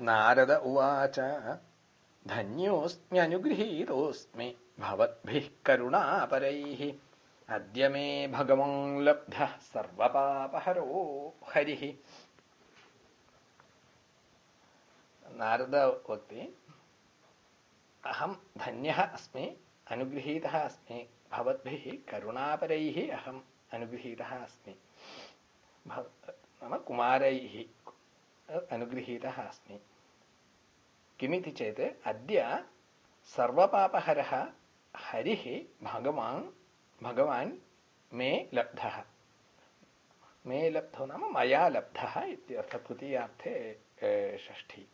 नारद उवाच धन्योऽस्म्यनुगृहीतोऽस्मि। भवद्भिः करुणापरैः। अद्य मे भगवान् लब्धः सर्वपापहरो हरिः नारद वक्ति अहं धन्यः अस्मि, अनुगृहीतः अस्मि। भवद्भिः करुणापरैः अहम् अनुगृहीतः अस्मि। कुमारैः। अनुगृहीतः अस्मि किमिति चेत् अद्य सर्वपापहरः हरिः भगवान् भगवान् मे लब्धः मे लब्धो नाम मया लब्धः इत्यर्थः तृतीयार्थे षष्ठी